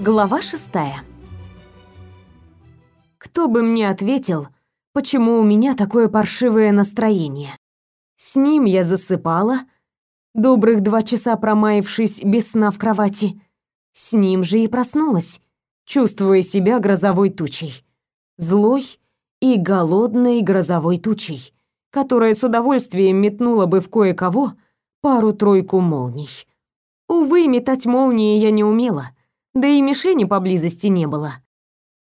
Глава шестая. Кто бы мне ответил, почему у меня такое паршивое настроение? С ним я засыпала, добрых два часа промаявшись без сна в кровати. С ним же и проснулась, чувствуя себя грозовой тучей. Злой и голодной грозовой тучей, которая с удовольствием метнула бы в кое-кого пару-тройку молний. Увы, метать молнии я не умела, да и мишени поблизости не было.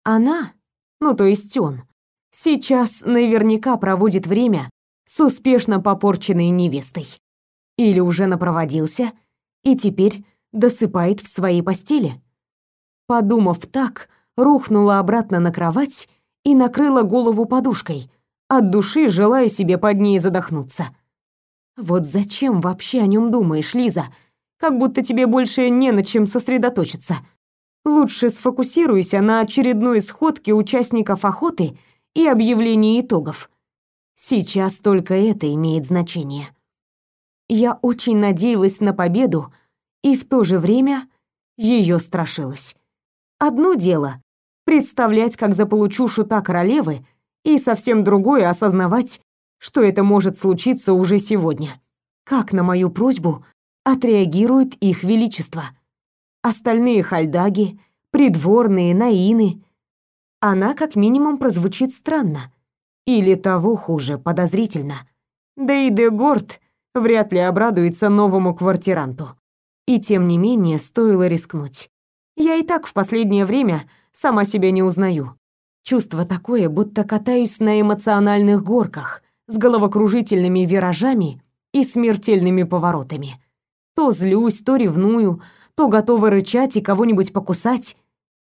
Она, ну то есть он, сейчас наверняка проводит время с успешно попорченной невестой. Или уже напроводился и теперь досыпает в своей постели. Подумав так, рухнула обратно на кровать и накрыла голову подушкой, от души желая себе под ней задохнуться. Вот зачем вообще о нем думаешь, Лиза? Как будто тебе больше не на чем сосредоточиться. Лучше сфокусируйся на очередной сходке участников охоты и объявлении итогов. Сейчас только это имеет значение. Я очень надеялась на победу и в то же время ее страшилась. Одно дело представлять, как заполучу шута королевы, и совсем другое осознавать, что это может случиться уже сегодня. Как на мою просьбу отреагирует их величество? Остальные хальдаги, придворные, наины. Она как минимум прозвучит странно. Или того хуже, подозрительно. Да и Дегорд вряд ли обрадуется новому квартиранту. И тем не менее стоило рискнуть. Я и так в последнее время сама себя не узнаю. Чувство такое, будто катаюсь на эмоциональных горках с головокружительными виражами и смертельными поворотами. То злюсь, то ревную, то готова рычать и кого-нибудь покусать.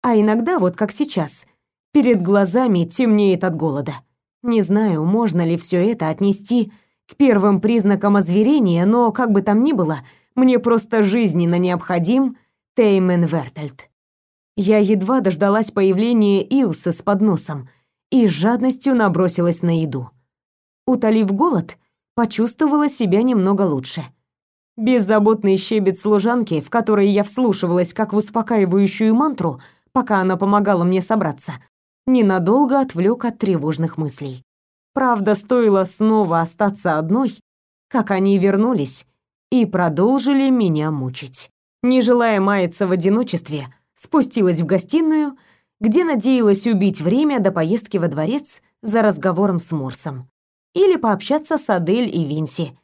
А иногда, вот как сейчас, перед глазами темнеет от голода. Не знаю, можно ли все это отнести к первым признакам озверения, но как бы там ни было, мне просто жизненно необходим Теймен Вертельд. Я едва дождалась появления Илсы с подносом и с жадностью набросилась на еду. Утолив голод, почувствовала себя немного лучше. Беззаботный щебет служанки, в которой я вслушивалась как в успокаивающую мантру, пока она помогала мне собраться, ненадолго отвлек от тревожных мыслей. Правда, стоило снова остаться одной, как они вернулись и продолжили меня мучить. Не желая маяться в одиночестве, спустилась в гостиную, где надеялась убить время до поездки во дворец за разговором с Морсом. Или пообщаться с Адель и Винси.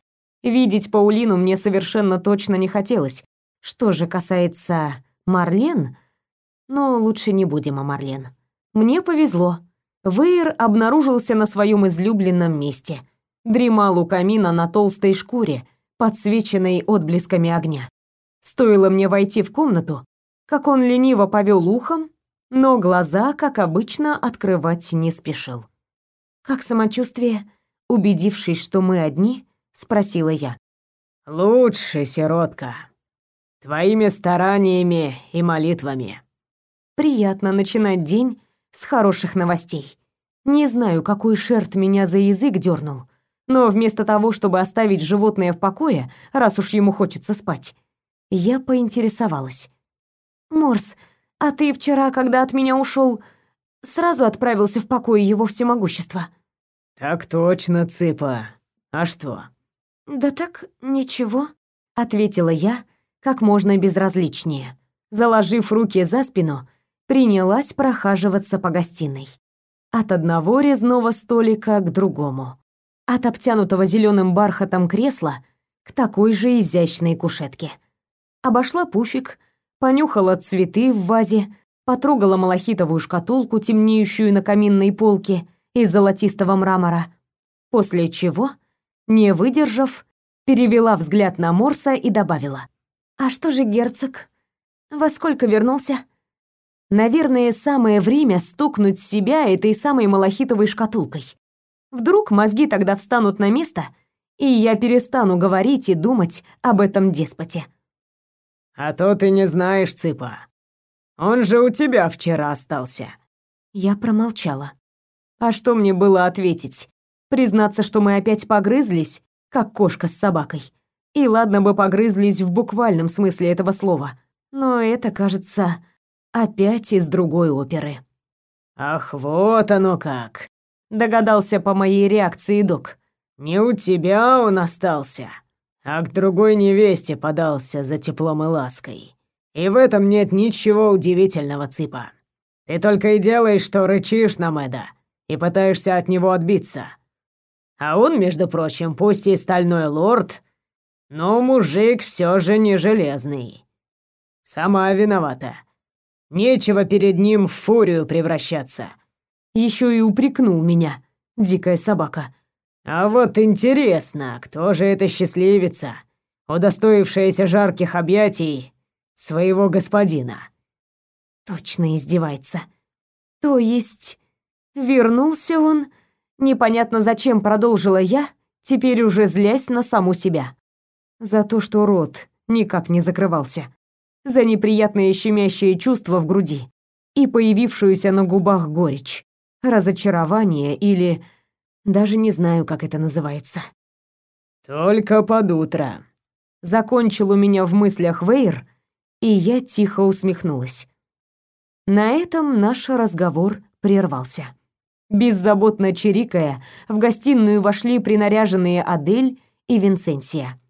Видеть Паулину мне совершенно точно не хотелось. Что же касается Марлен, но лучше не будем о Марлен. Мне повезло. Вейер обнаружился на своем излюбленном месте. Дремал у камина на толстой шкуре, подсвеченной отблесками огня. Стоило мне войти в комнату, как он лениво повел ухом, но глаза, как обычно, открывать не спешил. «Как самочувствие?» Убедившись, что мы одни, спросила я. «Лучше, сиротка. Твоими стараниями и молитвами». Приятно начинать день с хороших новостей. Не знаю, какой шерт меня за язык дернул, но вместо того, чтобы оставить животное в покое, раз уж ему хочется спать, я поинтересовалась. «Морс, а ты вчера, когда от меня ушел, сразу отправился в покой его всемогущества?» «Так точно, Цыпа. А что?» «Да так, ничего», — ответила я как можно безразличнее. Заложив руки за спину, принялась прохаживаться по гостиной. От одного резного столика к другому. От обтянутого зеленым бархатом кресла к такой же изящной кушетке. Обошла пуфик, понюхала цветы в вазе, потрогала малахитовую шкатулку, темнеющую на каминной полке из золотистого мрамора, после чего не выдержав, перевела взгляд на Морса и добавила. «А что же герцог? Во сколько вернулся?» Наверное, самое время стукнуть себя этой самой малахитовой шкатулкой. Вдруг мозги тогда встанут на место, и я перестану говорить и думать об этом деспоте. «А то ты не знаешь, Цыпа. Он же у тебя вчера остался». Я промолчала. А что мне было ответить? Признаться, что мы опять погрызлись, как кошка с собакой. И ладно бы погрызлись в буквальном смысле этого слова. Но это, кажется, опять из другой оперы. «Ах, вот оно как!» — догадался по моей реакции док. «Не у тебя он остался, а к другой невесте подался за теплом и лаской. И в этом нет ничего удивительного, Цыпа. Ты только и делаешь, что рычишь на Мэда и пытаешься от него отбиться. А он, между прочим, пусть и стальной лорд, но мужик все же не железный. Сама виновата. Нечего перед ним в фурию превращаться. Еще и упрекнул меня, дикая собака. А вот интересно, кто же эта счастливица, удостоившаяся жарких объятий своего господина? Точно издевается. То есть вернулся он, непонятно зачем продолжила я, теперь уже злясь на саму себя. За то, что рот никак не закрывался. За неприятное щемящее чувство в груди и появившуюся на губах горечь, разочарование или даже не знаю, как это называется. Только под утро. Закончил у меня в мыслях Вейр, и я тихо усмехнулась. На этом наш разговор прервался. Беззаботно чирикая, в гостиную вошли принаряженные Адель и Винсенсия.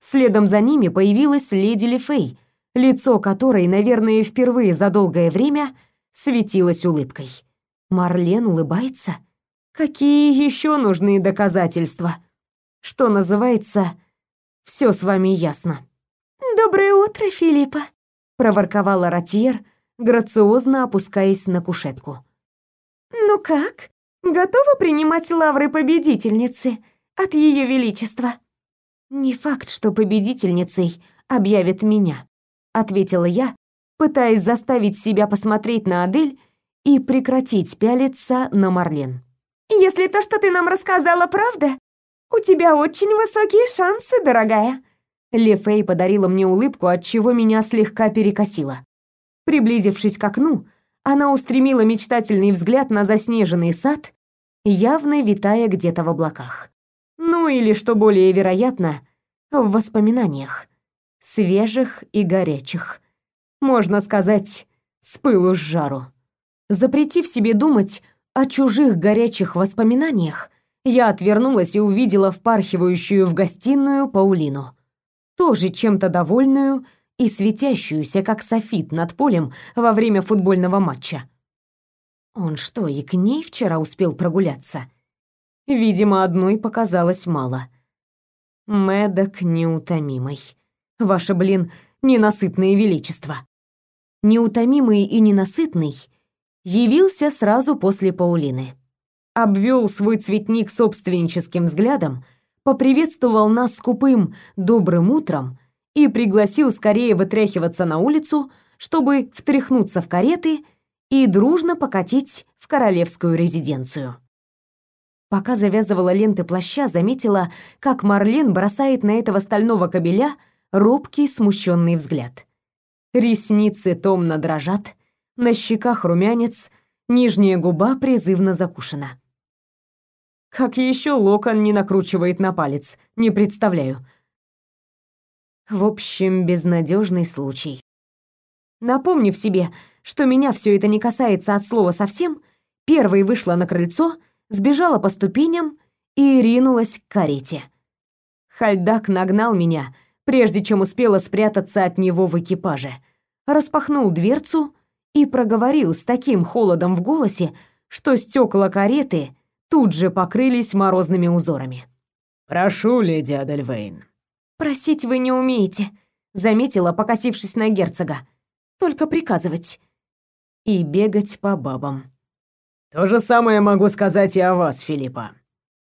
Следом за ними появилась леди Лефей, лицо которой, наверное, впервые за долгое время светилось улыбкой. Марлен улыбается? Какие еще нужны доказательства? Что называется, все с вами ясно. Доброе утро, Филиппа, проворковала Ратьер, грациозно опускаясь на кушетку. «Ну как? Готова принимать лавры победительницы от Ее Величества?» «Не факт, что победительницей объявят меня», — ответила я, пытаясь заставить себя посмотреть на Адель и прекратить пялиться на Марлен. «Если то, что ты нам рассказала, правда, у тебя очень высокие шансы, дорогая». Лефей подарила мне улыбку, от чего меня слегка перекосило. Приблизившись к окну, она устремила мечтательный взгляд на заснеженный сад, явно витая где-то в облаках. Ну или, что более вероятно, в воспоминаниях. Свежих и горячих. Можно сказать, с пылу с жару. Запретив себе думать о чужих горячих воспоминаниях, я отвернулась и увидела впархивающую в гостиную Паулину. Тоже чем-то довольную и светящуюся, как софит над полем во время футбольного матча. Он что, и к ней вчера успел прогуляться? Видимо, одной показалось мало. Мэдок неутомимый. Ваше, блин, ненасытное величество. Неутомимый и ненасытный явился сразу после Паулины. Обвел свой цветник собственническим взглядом, поприветствовал нас скупым «добрым утром» и пригласил скорее вытряхиваться на улицу, чтобы втряхнуться в кареты и дружно покатить в королевскую резиденцию. Пока завязывала ленты плаща, заметила, как Марлен бросает на этого стального кобеля робкий, смущенный взгляд. Ресницы томно дрожат, на щеках румянец, нижняя губа призывно закушена. Как еще локон не накручивает на палец, не представляю. В общем, безнадежный случай. Напомнив себе, что меня все это не касается от слова совсем, первой вышла на крыльцо, сбежала по ступеням и ринулась к карете. Хальдак нагнал меня, прежде чем успела спрятаться от него в экипаже, распахнул дверцу и проговорил с таким холодом в голосе, что стекла кареты тут же покрылись морозными узорами. «Прошу, леди Адельвейн, «Просить вы не умеете», — заметила, покосившись на герцога. «Только приказывать. И бегать по бабам». «То же самое могу сказать и о вас, Филиппа.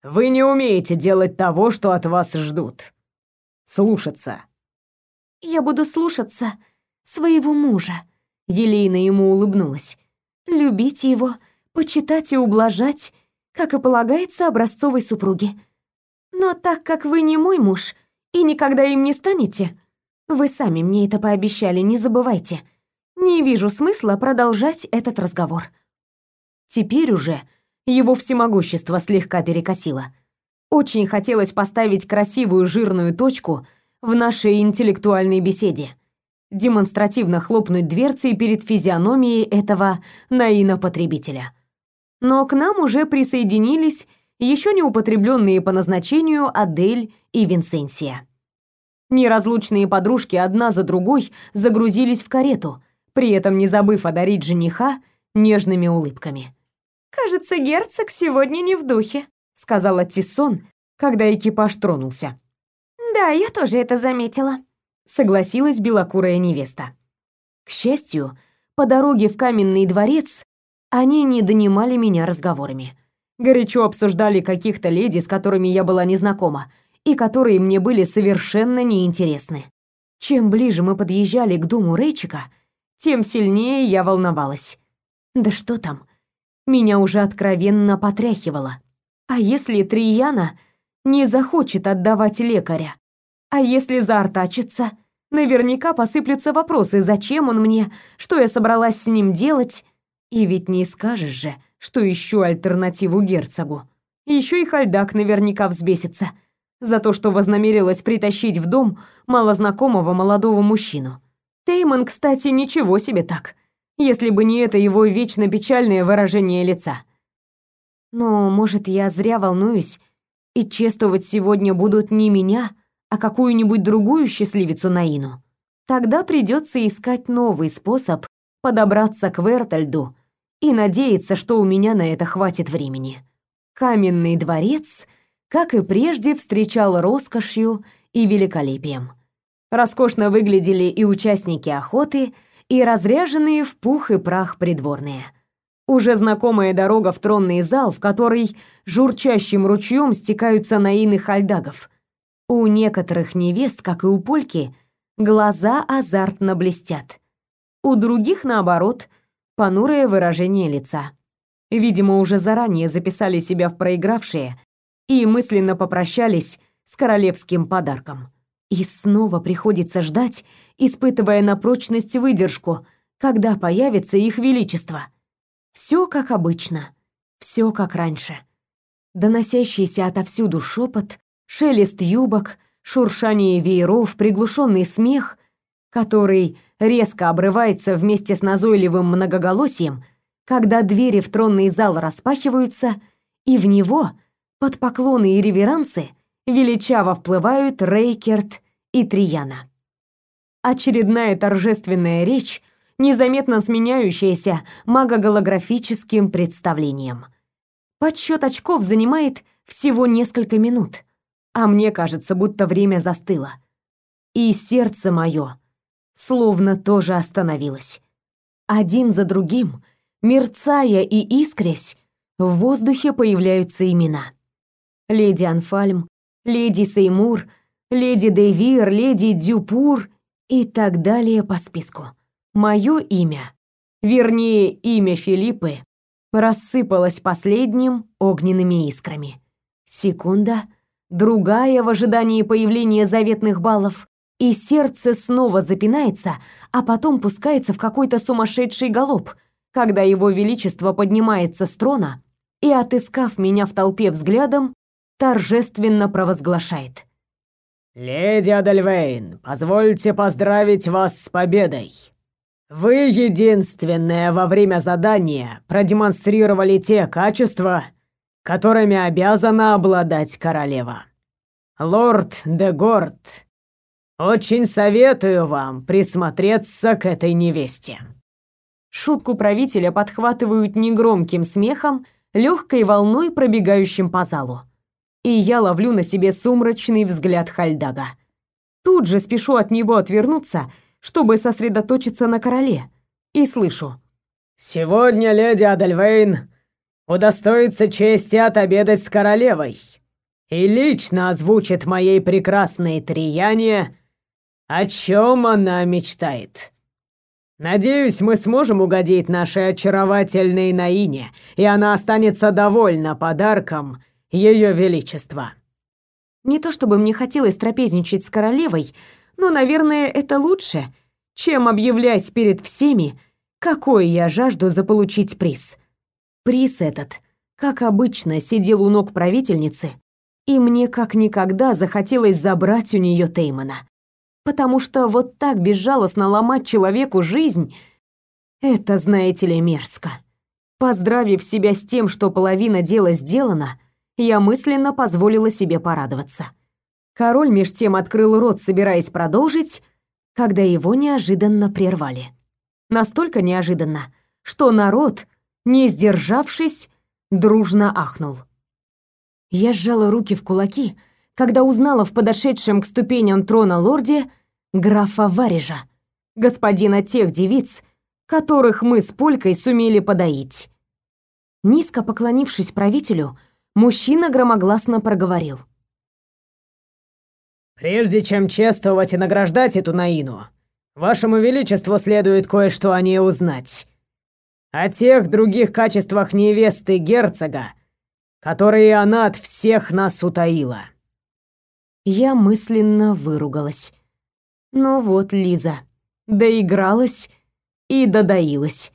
Вы не умеете делать того, что от вас ждут. Слушаться». «Я буду слушаться своего мужа», — Елейна ему улыбнулась. «Любить его, почитать и ублажать, как и полагается образцовой супруге. Но так как вы не мой муж, и никогда им не станете? Вы сами мне это пообещали, не забывайте. Не вижу смысла продолжать этот разговор. Теперь уже его всемогущество слегка перекосило. Очень хотелось поставить красивую жирную точку в нашей интеллектуальной беседе. демонстративно хлопнуть дверцей перед физиономией этого наина-потребителя. Но к нам уже присоединились еще не употребленные по назначению Адель и Винсенсия. Неразлучные подружки одна за другой загрузились в карету, при этом не забыв одарить жениха нежными улыбками. «Кажется, герцог сегодня не в духе», — сказала Тиссон, когда экипаж тронулся. «Да, я тоже это заметила», — согласилась белокурая невеста. К счастью, по дороге в каменный дворец они не донимали меня разговорами. Горячо обсуждали каких-то леди, с которыми я была незнакома, и которые мне были совершенно неинтересны. Чем ближе мы подъезжали к дому Рейчика, тем сильнее я волновалась. Да что там? Меня уже откровенно потряхивало. А если Трияна не захочет отдавать лекаря? А если заортачится? Наверняка посыплются вопросы, зачем он мне, что я собралась с ним делать. И ведь не скажешь же, что ищу альтернативу герцогу. Еще и Хальдак наверняка взбесится за то, что вознамерилась притащить в дом малознакомого молодого мужчину. Теймон, кстати, ничего себе так, если бы не это его вечно печальное выражение лица. Но, может, я зря волнуюсь, и чествовать сегодня будут не меня, а какую-нибудь другую счастливицу Наину. Тогда придется искать новый способ подобраться к Вертальду и надеяться, что у меня на это хватит времени. Каменный дворец, как и прежде, встречал роскошью и великолепием. Роскошно выглядели и участники охоты, и разряженные в пух и прах придворные. Уже знакомая дорога в тронный зал, в который журчащим ручьем стекаются наины хальдагов, у некоторых невест, как и у Польки, глаза азартно блестят. У других, наоборот, понурое выражение лица. Видимо, уже заранее записали себя в проигравшие и мысленно попрощались с королевским подарком. И снова приходится ждать, испытывая на прочность выдержку, когда появится их величество. Все как обычно, все как раньше. Доносящийся отовсюду шепот, шелест юбок, шуршание вееров, приглушенный смех, который резко обрывается вместе с назойливым многоголосием, когда двери в тронный зал распахиваются, и в него, под поклоны и реверансы, величаво вплывают Рейкерт и Трияна. Очередная торжественная речь, незаметно сменяющаяся магоголографическим представлением. Подсчет очков занимает всего несколько минут — а мне кажется, будто время застыло. И сердце мое словно тоже остановилось. Один за другим, мерцая и искрясь, в воздухе появляются имена. Леди Анфальм, леди Сеймур, леди Девир, леди Дюпур и так далее по списку. Мое имя, вернее, имя Филиппы, рассыпалось последним огненными искрами. Секунда — другая в ожидании появления заветных баллов, и сердце снова запинается, а потом пускается в какой-то сумасшедший галоп, когда его величество поднимается с трона и, отыскав меня в толпе взглядом, торжественно провозглашает. «Леди Адельвейн, позвольте поздравить вас с победой. Вы единственная во время задания продемонстрировали те качества, которыми обязана обладать королева. Лорд де Горд, очень советую вам присмотреться к этой невесте». Шутку правителя подхватывают негромким смехом, легкой волной, пробегающим по залу. И я ловлю на себе сумрачный взгляд Хальдага. Тут же спешу от него отвернуться, чтобы сосредоточиться на короле, и слышу. «Сегодня леди Адельвейн удостоится чести отобедать с королевой и лично озвучит моей прекрасной Трияне, о чем она мечтает. Надеюсь, мы сможем угодить нашей очаровательной Наине, и она останется довольна подарком Ее Величества». Не то чтобы мне хотелось трапезничать с королевой, но, наверное, это лучше, чем объявлять перед всеми, какой я жажду заполучить приз. Приз этот, как обычно, сидел у ног правительницы, и мне как никогда захотелось забрать у нее Теймона. Потому что вот так безжалостно ломать человеку жизнь — это, знаете ли, мерзко. Поздравив себя с тем, что половина дела сделана, я мысленно позволила себе порадоваться. Король меж тем открыл рот, собираясь продолжить, когда его неожиданно прервали. Настолько неожиданно, что народ, не сдержавшись, дружно ахнул. Я сжала руки в кулаки, когда узнала в подошедшем к ступеням трона лорде графа Варежа, господина тех девиц, которых мы с Полькой сумели подоить. Низко поклонившись правителю, мужчина громогласно проговорил. «Прежде чем чествовать и награждать эту Наину, вашему величеству следует кое-что о ней узнать. О тех других качествах невесты герцога, которые она от всех нас утаила». Я мысленно выругалась. Ну вот, Лиза, доигралась и додоилась.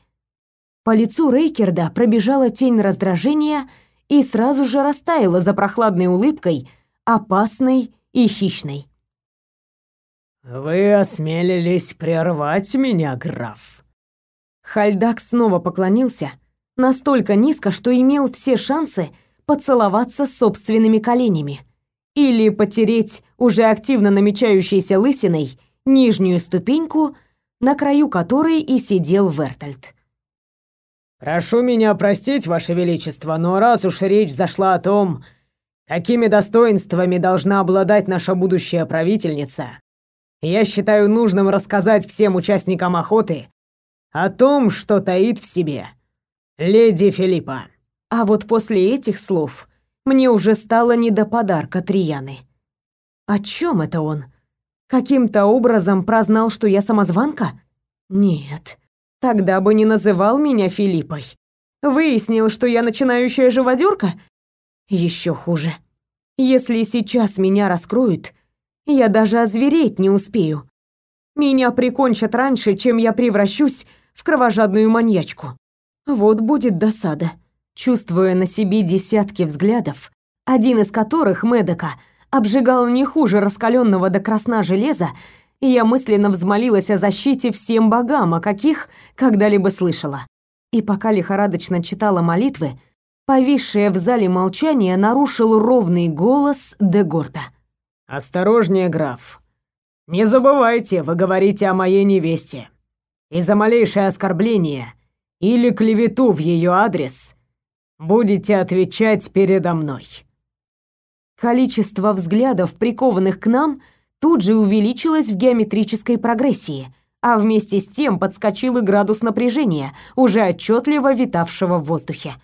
По лицу Рейкерда пробежала тень раздражения и сразу же растаяла за прохладной улыбкой, опасной и хищной. «Вы осмелились прервать меня, граф?» Хальдак снова поклонился, настолько низко, что имел все шансы поцеловаться собственными коленями или потереть уже активно намечающейся лысиной нижнюю ступеньку, на краю которой и сидел Вертальд. «Прошу меня простить, Ваше Величество, но раз уж речь зашла о том, какими достоинствами должна обладать наша будущая правительница, я считаю нужным рассказать всем участникам охоты о том, что таит в себе леди Филиппа». А вот после этих слов мне уже стало не до подарка Трияны. О чем это он? Каким-то образом прознал, что я самозванка? Нет, тогда бы не называл меня Филиппой. Выяснил, что я начинающая живодерка? Еще хуже. Если сейчас меня раскроют, я даже озвереть не успею. Меня прикончат раньше, чем я превращусь в кровожадную маньячку. Вот будет досада. Чувствуя на себе десятки взглядов, один из которых Медока обжигал не хуже раскаленного до красна железа, и я мысленно взмолилась о защите всем богам, о каких когда-либо слышала. И пока лихорадочно читала молитвы, повисшее в зале молчание нарушил ровный голос Дегорта. «Осторожнее, граф. Не забывайте, вы говорите о моей невесте. И за малейшее оскорбление или клевету в ее адрес будете отвечать передо мной». Количество взглядов, прикованных к нам, тут же увеличилось в геометрической прогрессии, а вместе с тем подскочил и градус напряжения, уже отчетливо витавшего в воздухе.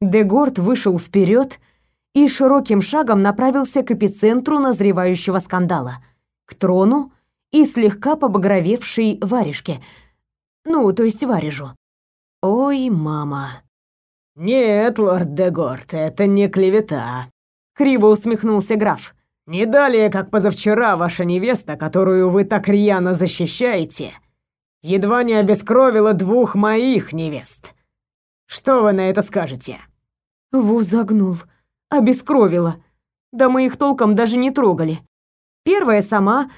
Дегорд вышел вперед и широким шагом направился к эпицентру назревающего скандала, к трону и слегка побагровевшей варежке. Ну, то есть варежу. Ой, мама. «Нет, лорд Дегорд, это не клевета», Криво усмехнулся граф. «Не далее, как позавчера ваша невеста, которую вы так рьяно защищаете, едва не обескровила двух моих невест. Что вы на это скажете?» Ву загнул. Обескровила. Да мы их толком даже не трогали. Первая сама...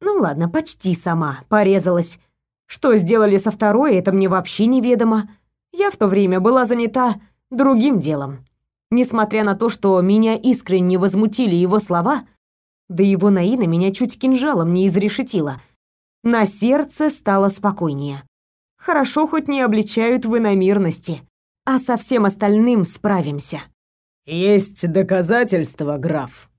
Ну ладно, почти сама порезалась. Что сделали со второй, это мне вообще неведомо. Я в то время была занята другим делом. Несмотря на то, что меня искренне возмутили его слова, да его Наина меня чуть кинжалом не изрешетила, на сердце стало спокойнее. Хорошо хоть не обличают в иномирности, а со всем остальным справимся. «Есть доказательства, граф?»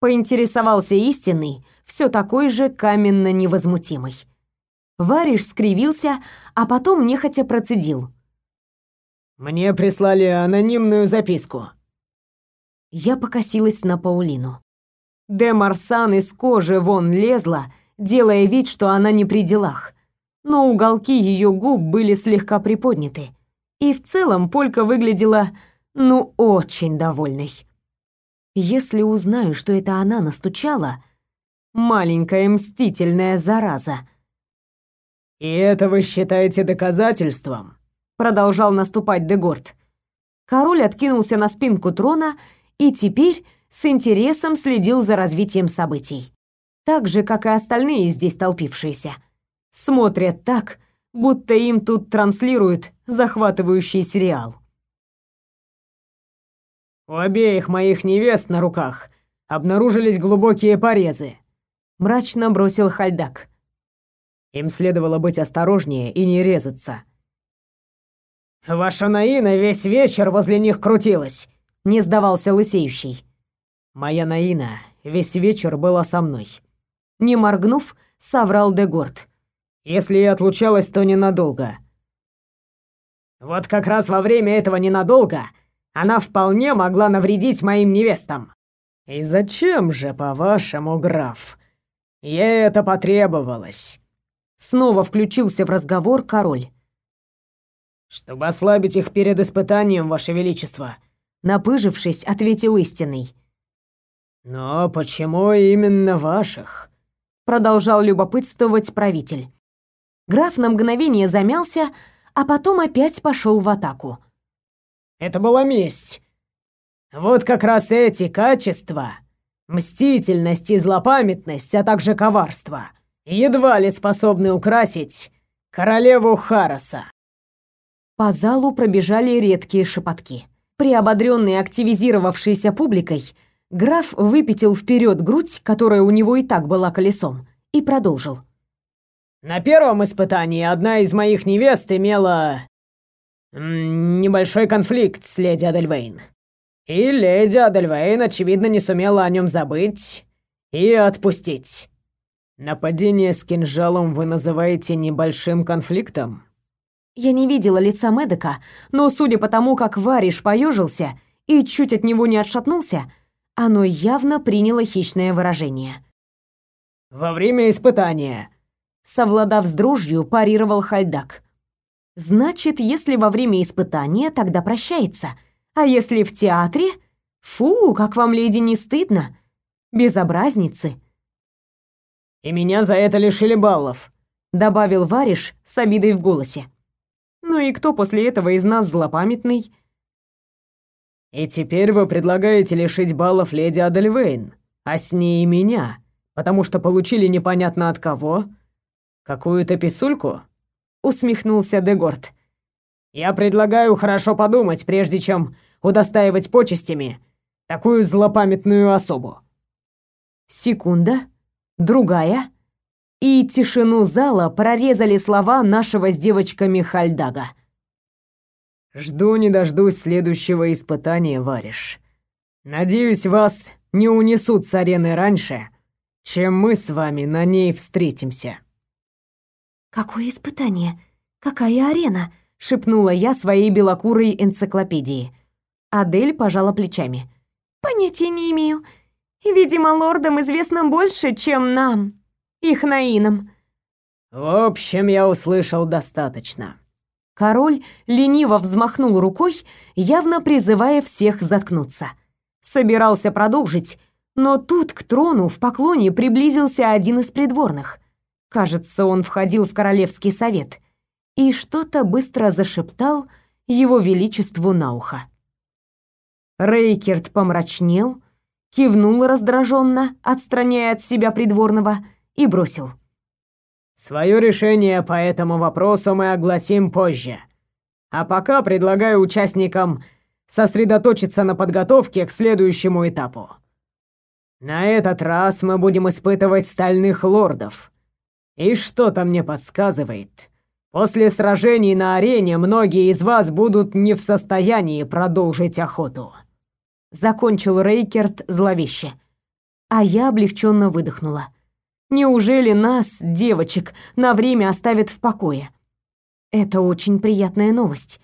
Поинтересовался истинный, все такой же каменно невозмутимый. Вариш скривился, а потом нехотя процедил. «Мне прислали анонимную записку. Я покосилась на Паулину. Де Марсан из кожи вон лезла, делая вид, что она не при делах. Но уголки ее губ были слегка приподняты. И в целом Полька выглядела, ну, очень довольной. Если узнаю, что это она настучала, маленькая мстительная зараза. «И это вы считаете доказательством?» Продолжал наступать Дегорд. Король откинулся на спинку трона и теперь с интересом следил за развитием событий. так же, как и остальные здесь толпившиеся. Смотрят так, будто им тут транслируют захватывающий сериал. У обеих моих невест на руках обнаружились глубокие порезы, мрачно бросил Хальдак. Им следовало быть осторожнее и не резаться. Ваша Наина весь вечер возле них крутилась, не сдавался лысеющий. Моя Наина весь вечер была со мной. Не моргнув, соврал Дегорд. Если и отлучалась, то ненадолго. Вот как раз во время этого ненадолго она вполне могла навредить моим невестам. И зачем же, по-вашему, граф? Ей это потребовалось. Снова включился в разговор король. Чтобы ослабить их перед испытанием, ваше величество. Напыжившись, ответил истинный. Но почему именно ваших? Продолжал любопытствовать правитель. Граф на мгновение замялся, а потом опять пошел в атаку. Это была месть. Вот как раз эти качества — мстительность и злопамятность, а также коварство — едва ли способны украсить королеву Хараса. По залу пробежали редкие шепотки. Приободренный активизировавшейся публикой, граф выпятил вперед грудь, которая у него и так была колесом, и продолжил. «На первом испытании одна из моих невест имела небольшой конфликт с леди Адельвейн. И леди Адельвейн, очевидно, не сумела о нем забыть и отпустить. Нападение с кинжалом вы называете небольшим конфликтом? Я не видела лица Медика, но судя по тому, как Вариш поежился и чуть от него не отшатнулся, оно явно приняло хищное выражение. «Во время испытания», — совладав с дрожью, парировал Хальдак. Значит, если во время испытания, тогда прощается. А если в театре? Фу, как вам, леди, не стыдно? Безобразницы. И меня за это лишили баллов, добавил Вариш с обидой в голосе. Ну и кто после этого из нас злопамятный? И теперь вы предлагаете лишить баллов леди Адельвейн, а с ней и меня, потому что получили непонятно от кого какую-то писульку? усмехнулся Дегорд. Я предлагаю хорошо подумать, прежде чем удостаивать почестями такую злопамятную особу. Секунда, другая, и тишину зала прорезали слова нашего с девочками Хальдага. Жду не дождусь следующего испытания, Вариш. Надеюсь, вас не унесут с арены раньше, чем мы с вами на ней встретимся. «Какое испытание? Какая арена?» — шепнула я своей белокурой энциклопедии. Адель пожала плечами. «Понятия не имею. Видимо, лордам известно больше, чем нам, их наинам». «В общем, я услышал достаточно». Король лениво взмахнул рукой, явно призывая всех заткнуться. Собирался продолжить, но тут к трону в поклоне приблизился один из придворных — Кажется, он входил в королевский совет и что-то быстро зашептал его величеству на ухо. Рейкерт помрачнел, кивнул раздраженно, отстраняя от себя придворного, и бросил. «Свое решение по этому вопросу мы огласим позже. А пока предлагаю участникам сосредоточиться на подготовке к следующему этапу. На этот раз мы будем испытывать стальных лордов, и что-то мне подсказывает. После сражений на арене многие из вас будут не в состоянии продолжить охоту. Закончил Рейкерт зловеще. А я облегченно выдохнула. Неужели нас, девочек, на время оставят в покое? Это очень приятная новость.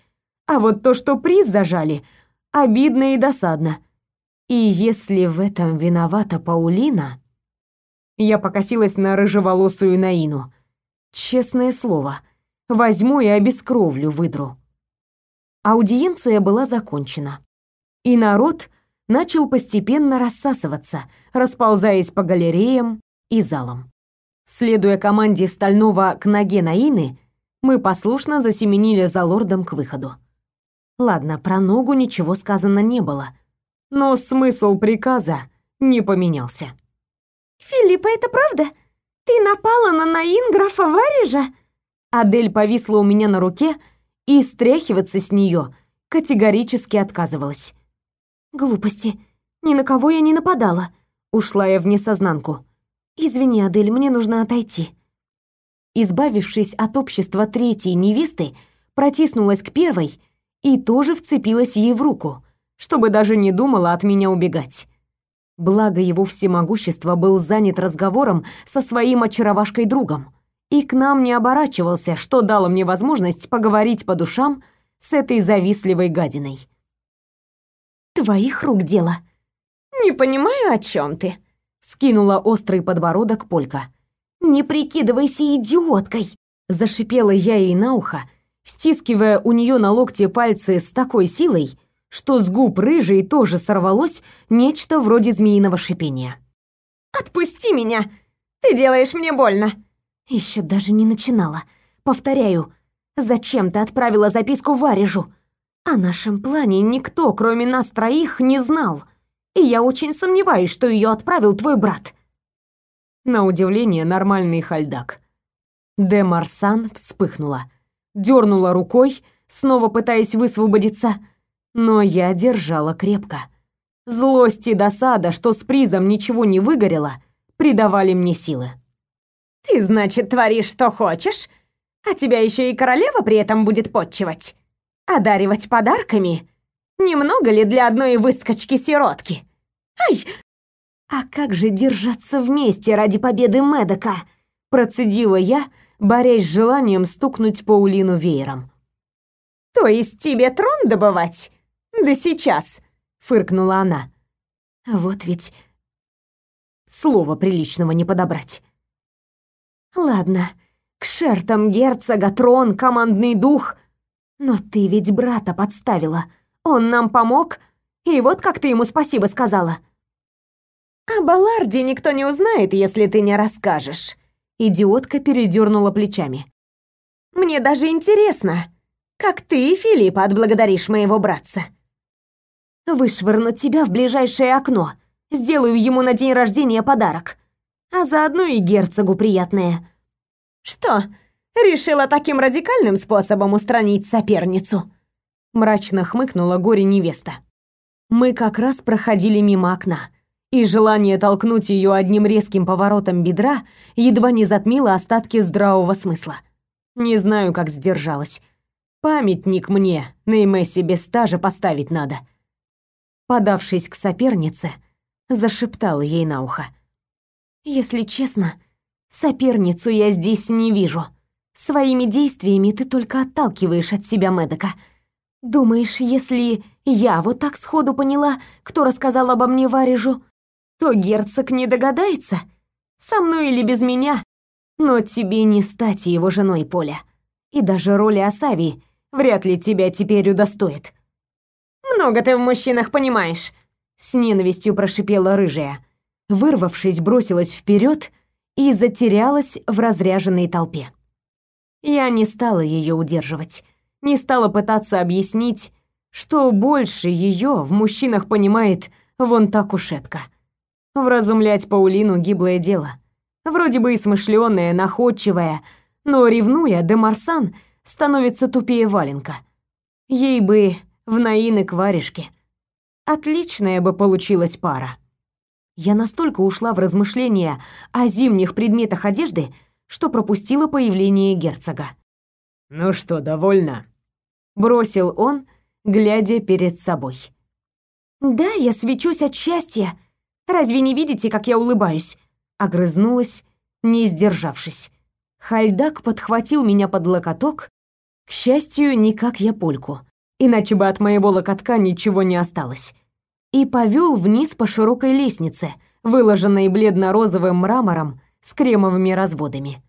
А вот то, что приз зажали, обидно и досадно. И если в этом виновата Паулина... Я покосилась на рыжеволосую Наину. Честное слово, возьму и обескровлю выдру. Аудиенция была закончена. И народ начал постепенно рассасываться, расползаясь по галереям и залам. Следуя команде Стального к ноге Наины, мы послушно засеменили за лордом к выходу. Ладно, про ногу ничего сказано не было, но смысл приказа не поменялся. «Филиппа, это правда? Ты напала на Наин графа Варежа?» Адель повисла у меня на руке, и стряхиваться с нее категорически отказывалась. «Глупости. Ни на кого я не нападала», — ушла я в несознанку. «Извини, Адель, мне нужно отойти». Избавившись от общества третьей невесты, протиснулась к первой и тоже вцепилась ей в руку, чтобы даже не думала от меня убегать. Благо его всемогущество был занят разговором со своим очаровашкой другом и к нам не оборачивался, что дало мне возможность поговорить по душам с этой завистливой гадиной. «Твоих рук дело». «Не понимаю, о чем ты», — скинула острый подбородок Полька. «Не прикидывайся идиоткой!» Зашипела я ей на ухо, стискивая у нее на локте пальцы с такой силой, что с губ рыжей тоже сорвалось нечто вроде змеиного шипения. «Отпусти меня! Ты делаешь мне больно!» Еще даже не начинала. Повторяю, зачем ты отправила записку Варежу? О нашем плане никто, кроме нас троих, не знал. И я очень сомневаюсь, что ее отправил твой брат на удивление нормальный хальдак. Де Марсан вспыхнула, дернула рукой, снова пытаясь высвободиться, но я держала крепко. Злость и досада, что с призом ничего не выгорело, придавали мне силы. «Ты, значит, творишь, что хочешь? А тебя еще и королева при этом будет подчивать? Одаривать подарками? Немного ли для одной выскочки-сиротки? Ай, а как же держаться вместе ради победы Медока? Процедила я, борясь с желанием стукнуть Паулину веером. То есть тебе трон добывать? Да сейчас, фыркнула она. Вот ведь слова приличного не подобрать. Ладно, к шертам герцога, трон, командный дух. Но ты ведь брата подставила. Он нам помог, и вот как ты ему спасибо сказала. «О Балларде никто не узнает, если ты не расскажешь», — идиотка передернула плечами. «Мне даже интересно, как ты, Филипп, отблагодаришь моего братца?» «Вышвырну тебя в ближайшее окно, сделаю ему на день рождения подарок, а заодно и герцогу приятное». «Что, решила таким радикальным способом устранить соперницу?» Мрачно хмыкнула горе-невеста. Мы как раз проходили мимо окна и желание толкнуть ее одним резким поворотом бедра едва не затмило остатки здравого смысла. Не знаю, как сдержалась. Памятник мне на Эмессе без стажа поставить надо. Подавшись к сопернице, зашептала ей на ухо. «Если честно, соперницу я здесь не вижу. Своими действиями ты только отталкиваешь от себя Медока. Думаешь, если я вот так сходу поняла, кто рассказал обо мне Варежу, то герцог не догадается, со мной или без меня. Но тебе не стать его женой, Поля. И даже роли Асави вряд ли тебя теперь удостоит. Много ты в мужчинах понимаешь, с ненавистью прошипела рыжая. Вырвавшись, бросилась вперед и затерялась в разряженной толпе. Я не стала ее удерживать, не стала пытаться объяснить, что больше ее в мужчинах понимает вон та кушетка. Вразумлять Паулину гиблое дело. Вроде бы и смышленая, находчивая, но ревнуя, де Марсан становится тупее валенка. Ей бы в Наины к варежке. Отличная бы получилась пара. Я настолько ушла в размышления о зимних предметах одежды, что пропустила появление герцога. «Ну что, довольна?» — бросил он, глядя перед собой. «Да, я свечусь от счастья», Разве не видите, как я улыбаюсь?» Огрызнулась, не сдержавшись. Хальдак подхватил меня под локоток, к счастью, не как я польку, иначе бы от моего локотка ничего не осталось, и повел вниз по широкой лестнице, выложенной бледно-розовым мрамором с кремовыми разводами.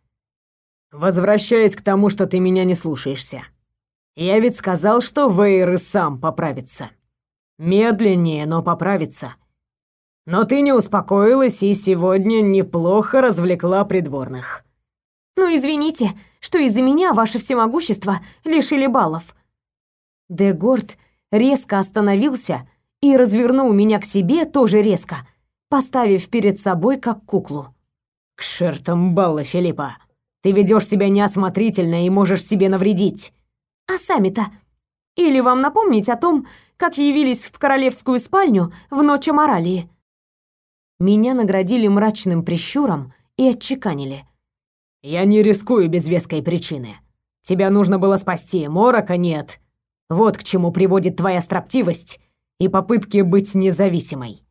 «Возвращаясь к тому, что ты меня не слушаешься. Я ведь сказал, что Вейр и сам поправится. Медленнее, но поправится. Но ты не успокоилась и сегодня неплохо развлекла придворных. Ну извините, что из-за меня ваше всемогущество лишили баллов. Дегорд резко остановился и развернул меня к себе тоже резко, поставив перед собой как куклу. «К шертам балла, Филиппа! Ты ведешь себя неосмотрительно и можешь себе навредить!» «А сами-то? Или вам напомнить о том, как явились в королевскую спальню в ночь Аморалии?» Меня наградили мрачным прищуром и отчеканили. «Я не рискую без веской причины. Тебя нужно было спасти, морока нет. Вот к чему приводит твоя строптивость и попытки быть независимой».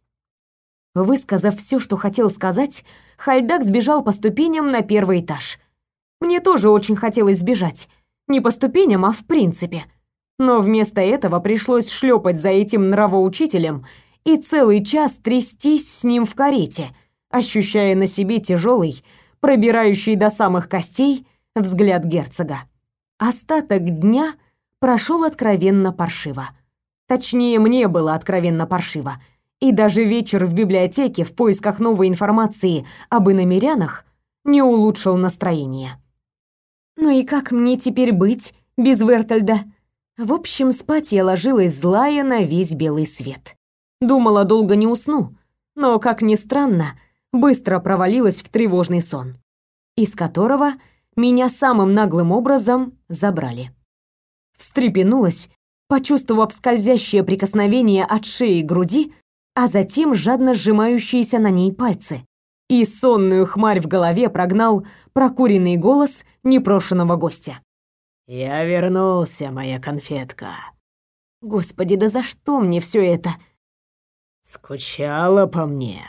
Высказав все, что хотел сказать, Хальдак сбежал по ступеням на первый этаж. Мне тоже очень хотелось сбежать. Не по ступеням, а в принципе. Но вместо этого пришлось шлепать за этим нравоучителем и целый час трястись с ним в карете, ощущая на себе тяжелый, пробирающий до самых костей взгляд герцога. Остаток дня прошел откровенно паршиво. Точнее, мне было откровенно паршиво. И даже вечер в библиотеке в поисках новой информации об иномерянах не улучшил настроение. Ну и как мне теперь быть без Вертальда? В общем, спать я ложилась злая на весь белый свет. Думала, долго не усну, но, как ни странно, быстро провалилась в тревожный сон, из которого меня самым наглым образом забрали. Встрепенулась, почувствовав скользящее прикосновение от шеи к груди, а затем жадно сжимающиеся на ней пальцы. И сонную хмарь в голове прогнал прокуренный голос непрошенного гостя. «Я вернулся, моя конфетка». Господи, да за что мне все это? Скучала по мне.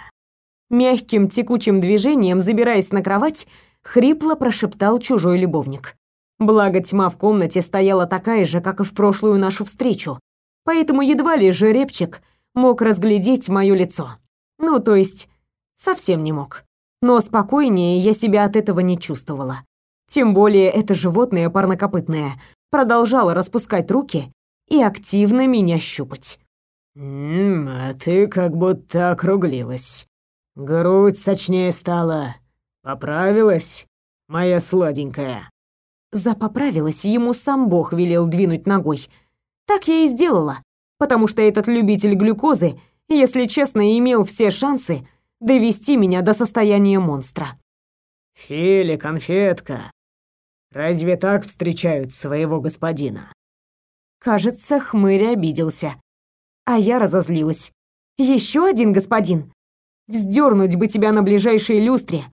Мягким текучим движением, забираясь на кровать, хрипло прошептал чужой любовник. Благо тьма в комнате стояла такая же, как и в прошлую нашу встречу, поэтому едва ли жеребчик мог разглядеть моё лицо. Ну, то есть, совсем не мог. Но спокойнее я себя от этого не чувствовала. Тем более это животное парнокопытное продолжало распускать руки и активно меня щупать. «Ммм, а ты как будто округлилась. Грудь сочнее стала. Поправилась, моя сладенькая?» За поправилась, ему сам Бог велел двинуть ногой. Так я и сделала, потому что этот любитель глюкозы, если честно, имел все шансы довести меня до состояния монстра. «Фили, конфетка, разве так встречают своего господина?» Кажется, хмырь обиделся. А я разозлилась. Еще один господин? Вздернуть бы тебя на ближайшей люстре.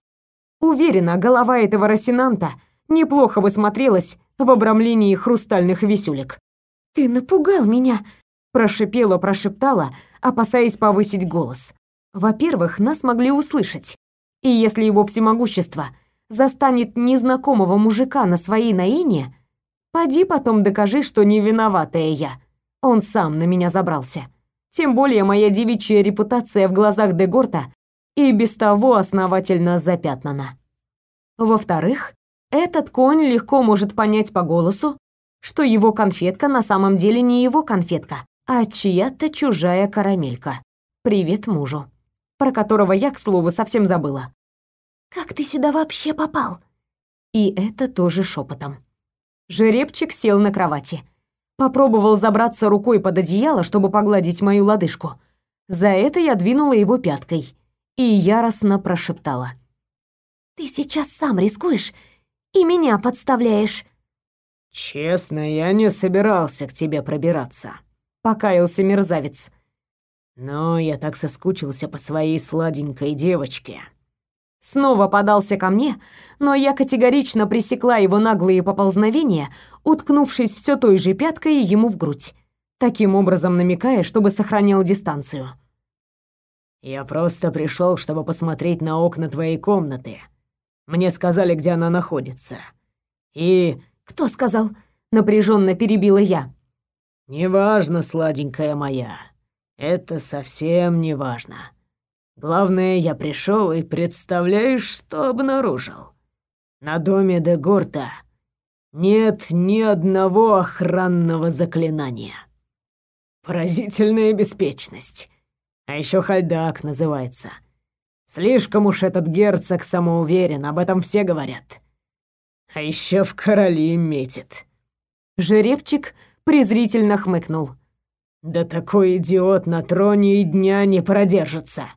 Уверена, голова этого Росинанта неплохо бы смотрелась в обрамлении хрустальных висюлек. «Ты напугал меня!» – прошипела, прошептала, опасаясь повысить голос. Во-первых, нас могли услышать. И если его всемогущество застанет незнакомого мужика на своей наине, поди потом докажи, что не виноватая я. Он сам на меня забрался. Тем более моя девичья репутация в глазах Дегорта и без того основательно запятнана. Во-вторых, этот конь легко может понять по голосу, что его конфетка на самом деле не его конфетка, а чья-то чужая карамелька. Привет мужу, про которого я, к слову, совсем забыла. «Как ты сюда вообще попал?» И это тоже шепотом. Жеребчик сел на кровати. Попробовал забраться рукой под одеяло, чтобы погладить мою лодыжку. За это я двинула его пяткой и яростно прошептала. «Ты сейчас сам рискуешь и меня подставляешь». «Честно, я не собирался к тебе пробираться», — покаялся мерзавец. «Но я так соскучился по своей сладенькой девочке». Снова подался ко мне, но я категорично пресекла его наглые поползновения, уткнувшись все той же пяткой ему в грудь, таким образом намекая, чтобы сохранял дистанцию. «Я просто пришел, чтобы посмотреть на окна твоей комнаты. Мне сказали, где она находится. И...» «Кто сказал?» — напряженно перебила я. «Неважно, сладенькая моя. Это совсем не важно. Главное, я пришел и представляешь, что обнаружил? На доме де Гурта нет ни одного охранного заклинания. Поразительная беспечность. А еще Хальдак называется. Слишком уж этот герцог самоуверен, об этом все говорят. А еще в короли метит. Жеребчик презрительно хмыкнул. Да такой идиот на троне и дня не продержится.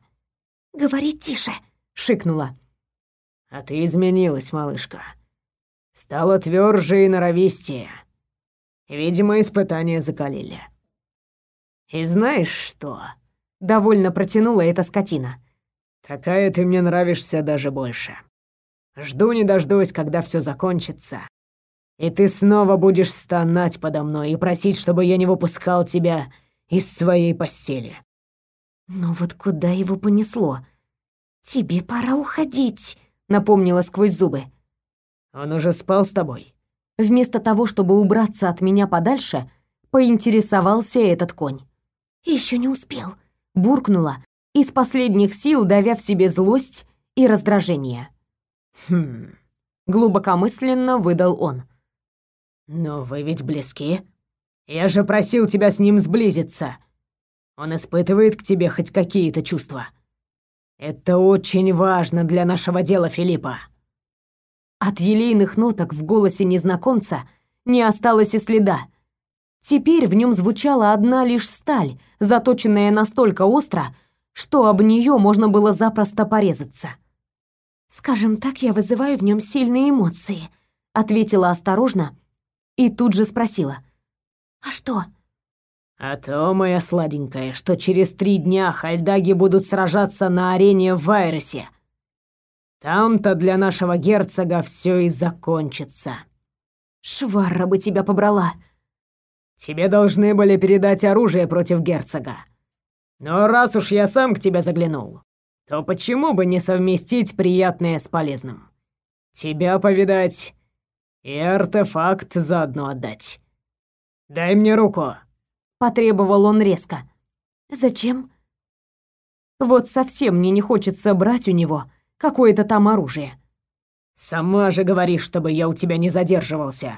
«Говори тише», — шикнула. «А ты изменилась, малышка. Стала тверже и норовистее. Видимо, испытания закалили. И знаешь что?» — довольно протянула эта скотина. «Такая ты мне нравишься даже больше. Жду не дождусь, когда все закончится, и ты снова будешь стонать подо мной и просить, чтобы я не выпускал тебя из своей постели. Но вот куда его понесло? Тебе пора уходить, напомнила сквозь зубы. Он уже спал с тобой. Вместо того, чтобы убраться от меня подальше, поинтересовался этот конь. Еще не успел, буркнула, из последних сил давя в себе злость и раздражение. Хм. Глубокомысленно выдал он. «Но вы ведь близки. Я же просил тебя с ним сблизиться. Он испытывает к тебе хоть какие-то чувства. Это очень важно для нашего дела, Филиппа». От елейных ноток в голосе незнакомца не осталось и следа. Теперь в нем звучала одна лишь сталь, заточенная настолько остро, что об нее можно было запросто порезаться. «Скажем так, я вызываю в нем сильные эмоции», — ответила осторожно, и тут же спросила. «А что?» «А то, моя сладенькая, что через три дня хальдаги будут сражаться на арене в Вайросе. Там-то для нашего герцога все и закончится». «Шварра бы тебя побрала!» «Тебе должны были передать оружие против герцога. Но раз уж я сам к тебе заглянул, то почему бы не совместить приятное с полезным? Тебя повидать и артефакт заодно отдать. Дай мне руку, потребовал он резко. Зачем? Вот совсем мне не хочется брать у него какое-то там оружие. Сама же говоришь, чтобы я у тебя не задерживался,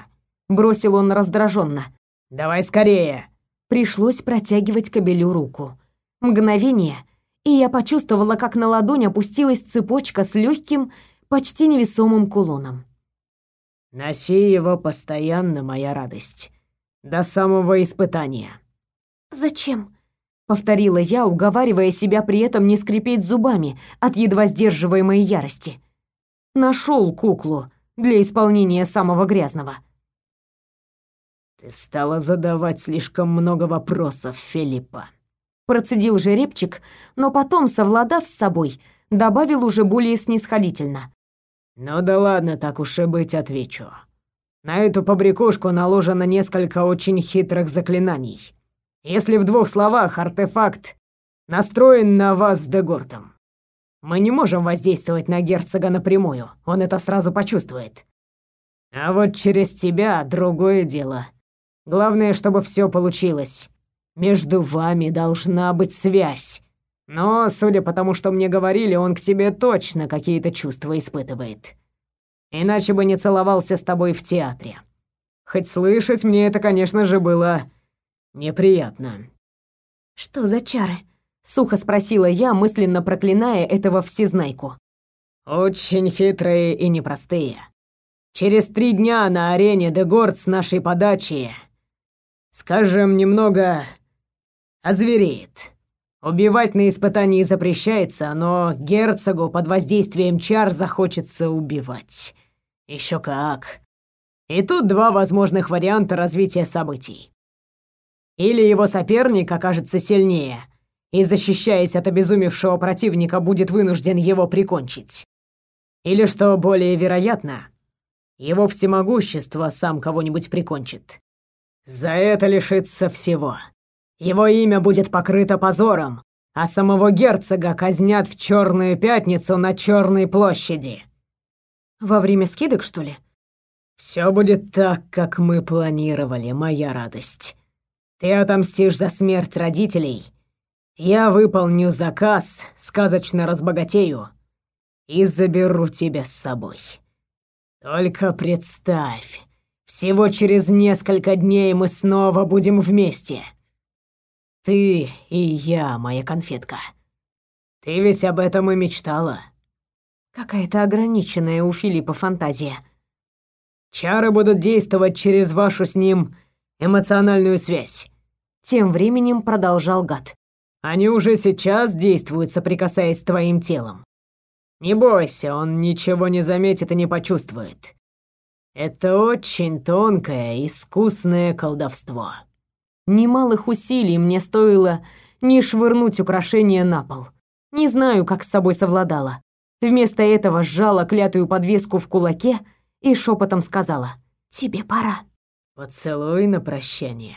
бросил он раздраженно. Давай скорее. Пришлось протягивать кобелю руку. Мгновение, и я почувствовала, как на ладонь опустилась цепочка с легким, почти невесомым кулоном. Носи его постоянно, моя радость, до самого испытания. Зачем? повторила я, уговаривая себя при этом не скрипеть зубами от едва сдерживаемой ярости. Нашел куклу для исполнения самого грязного. Ты стала задавать слишком много вопросов, Филиппа. Процедил жеребчик, но потом, совладав с собой, добавил уже более снисходительно. Ну да ладно, так уж и быть, отвечу. На эту побрякушку наложено несколько очень хитрых заклинаний. Если в двух словах, артефакт настроен на вас с Дегортом. Мы не можем воздействовать на герцога напрямую, он это сразу почувствует. А вот через тебя другое дело. Главное, чтобы все получилось. Между вами должна быть связь. Но, судя по тому, что мне говорили, он к тебе точно какие-то чувства испытывает. Иначе бы не целовался с тобой в театре. Хоть слышать мне это, конечно же, было неприятно. Что за чары? сухо спросила я, мысленно проклиная этого всезнайку. Очень хитрые и непростые. Через три дня на арене Дегорд с нашей подачи, скажем, немного озвереет. Убивать на испытании запрещается, но герцогу под воздействием чар захочется убивать. Еще как. И тут два возможных варианта развития событий. Или его соперник окажется сильнее и, защищаясь от обезумевшего противника, будет вынужден его прикончить. Или, что более вероятно, его всемогущество сам кого-нибудь прикончит. За это лишится всего. Его имя будет покрыто позором, а самого герцога казнят в Черную пятницу на Черной площади. Во время скидок, что ли? Все будет так, как мы планировали, моя радость. Ты отомстишь за смерть родителей. Я выполню заказ, сказочно разбогатею и заберу тебя с собой. Только представь, всего через несколько дней мы снова будем вместе. Ты и я, моя конфетка. Ты ведь об этом и мечтала. Какая-то ограниченная у Филиппа фантазия. Чары будут действовать через вашу с ним эмоциональную связь. Тем временем продолжал гад. Они уже сейчас действуют, соприкасаясь с твоим телом. Не бойся, он ничего не заметит и не почувствует. Это очень тонкое, искусное колдовство. Немалых усилий мне стоило не швырнуть украшение на пол. Не знаю, как с собой совладала. Вместо этого сжала клятую подвеску в кулаке и шепотом сказала «Тебе пора». «Поцелуй на прощание».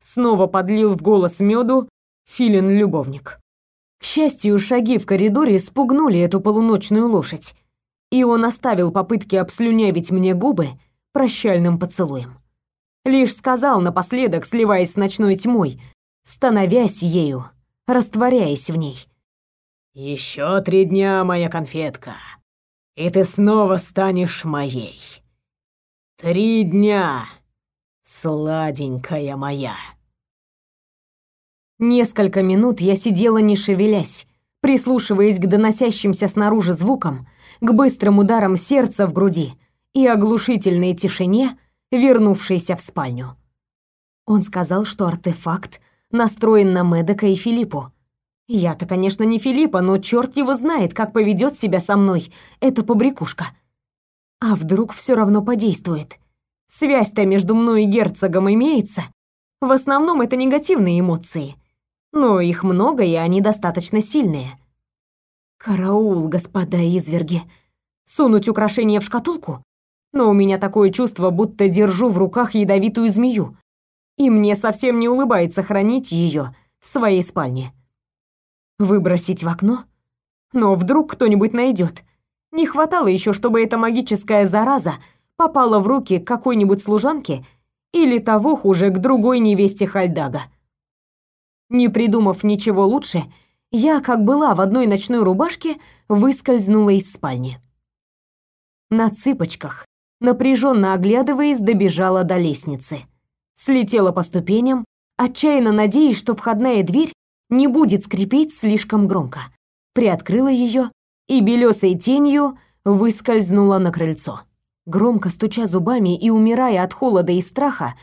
Снова подлил в голос меду филин-любовник. К счастью, шаги в коридоре спугнули эту полуночную лошадь, и он оставил попытки обслюнявить мне губы прощальным поцелуем. Лишь сказал напоследок, сливаясь с ночной тьмой, становясь ею, растворяясь в ней. «Еще три дня, моя конфетка, и ты снова станешь моей. Три дня, сладенькая моя». Несколько минут я сидела не шевелясь, прислушиваясь к доносящимся снаружи звукам, к быстрым ударам сердца в груди и оглушительной тишине, вернувшейся в спальню. Он сказал, что артефакт настроен на Медока и Филиппу. Я-то, конечно, не Филиппа, но черт его знает, как поведет себя со мной эта побрякушка. А вдруг все равно подействует? Связь-то между мной и герцогом имеется. В основном это негативные эмоции. Но их много, и они достаточно сильные. Караул, господа изверги. Сунуть украшение в шкатулку? Но у меня такое чувство, будто держу в руках ядовитую змею. И мне совсем не улыбается хранить ее в своей спальне. Выбросить в окно? Но вдруг кто-нибудь найдет. Не хватало еще, чтобы эта магическая зараза попала в руки какой-нибудь служанки или того хуже к другой невесте Хальдага. Не придумав ничего лучше, я, как была в одной ночной рубашке, выскользнула из спальни. На цыпочках, напряженно оглядываясь, добежала до лестницы. Слетела по ступеням, отчаянно надеясь, что входная дверь не будет скрипеть слишком громко. Приоткрыла ее и белесой тенью выскользнула на крыльцо. Громко стуча зубами и умирая от холода и страха,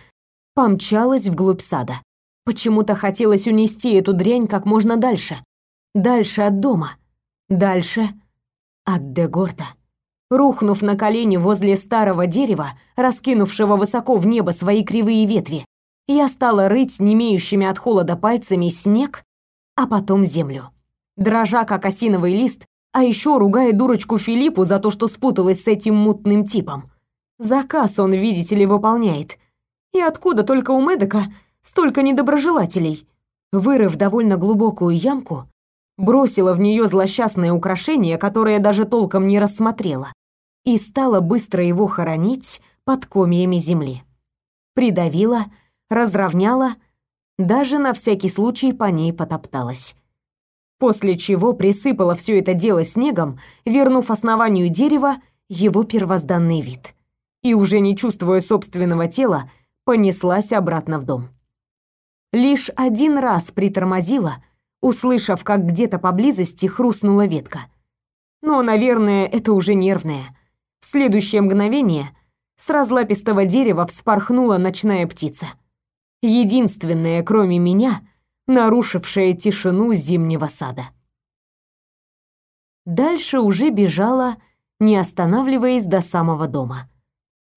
помчалась вглубь сада. Почему-то хотелось унести эту дрянь как можно дальше. Дальше от дома. Дальше от Дегорта. Рухнув на колени возле старого дерева, раскинувшего высоко в небо свои кривые ветви, я стала рыть немеющими от холода пальцами снег, а потом землю. Дрожа, как осиновый лист, а еще ругая дурочку Филиппу за то, что спуталась с этим мутным типом. Заказ он, видите ли, выполняет. И откуда только у Медока столько недоброжелателей. Вырыв довольно глубокую ямку, бросила в нее злосчастное украшение, которое даже толком не рассмотрела, и стала быстро его хоронить под комьями земли. Придавила, разровняла, даже на всякий случай по ней потопталась. После чего присыпала все это дело снегом, вернув основанию дерева его первозданный вид. И уже не чувствуя собственного тела, понеслась обратно в дом лишь один раз притормозила, услышав, как где-то поблизости хрустнула ветка. Но, наверное, это уже нервное. В следующее мгновение с разлапистого дерева вспорхнула ночная птица. Единственная, кроме меня, нарушившая тишину зимнего сада. Дальше уже бежала, не останавливаясь до самого дома.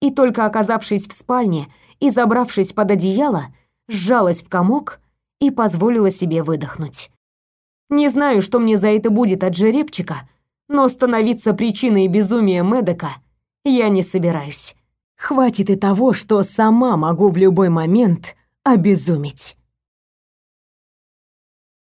И только оказавшись в спальне и забравшись под одеяло, сжалась в комок и позволила себе выдохнуть. Не знаю, что мне за это будет от жеребчика, но становиться причиной безумия Медока я не собираюсь. Хватит и того, что сама могу в любой момент обезуметь.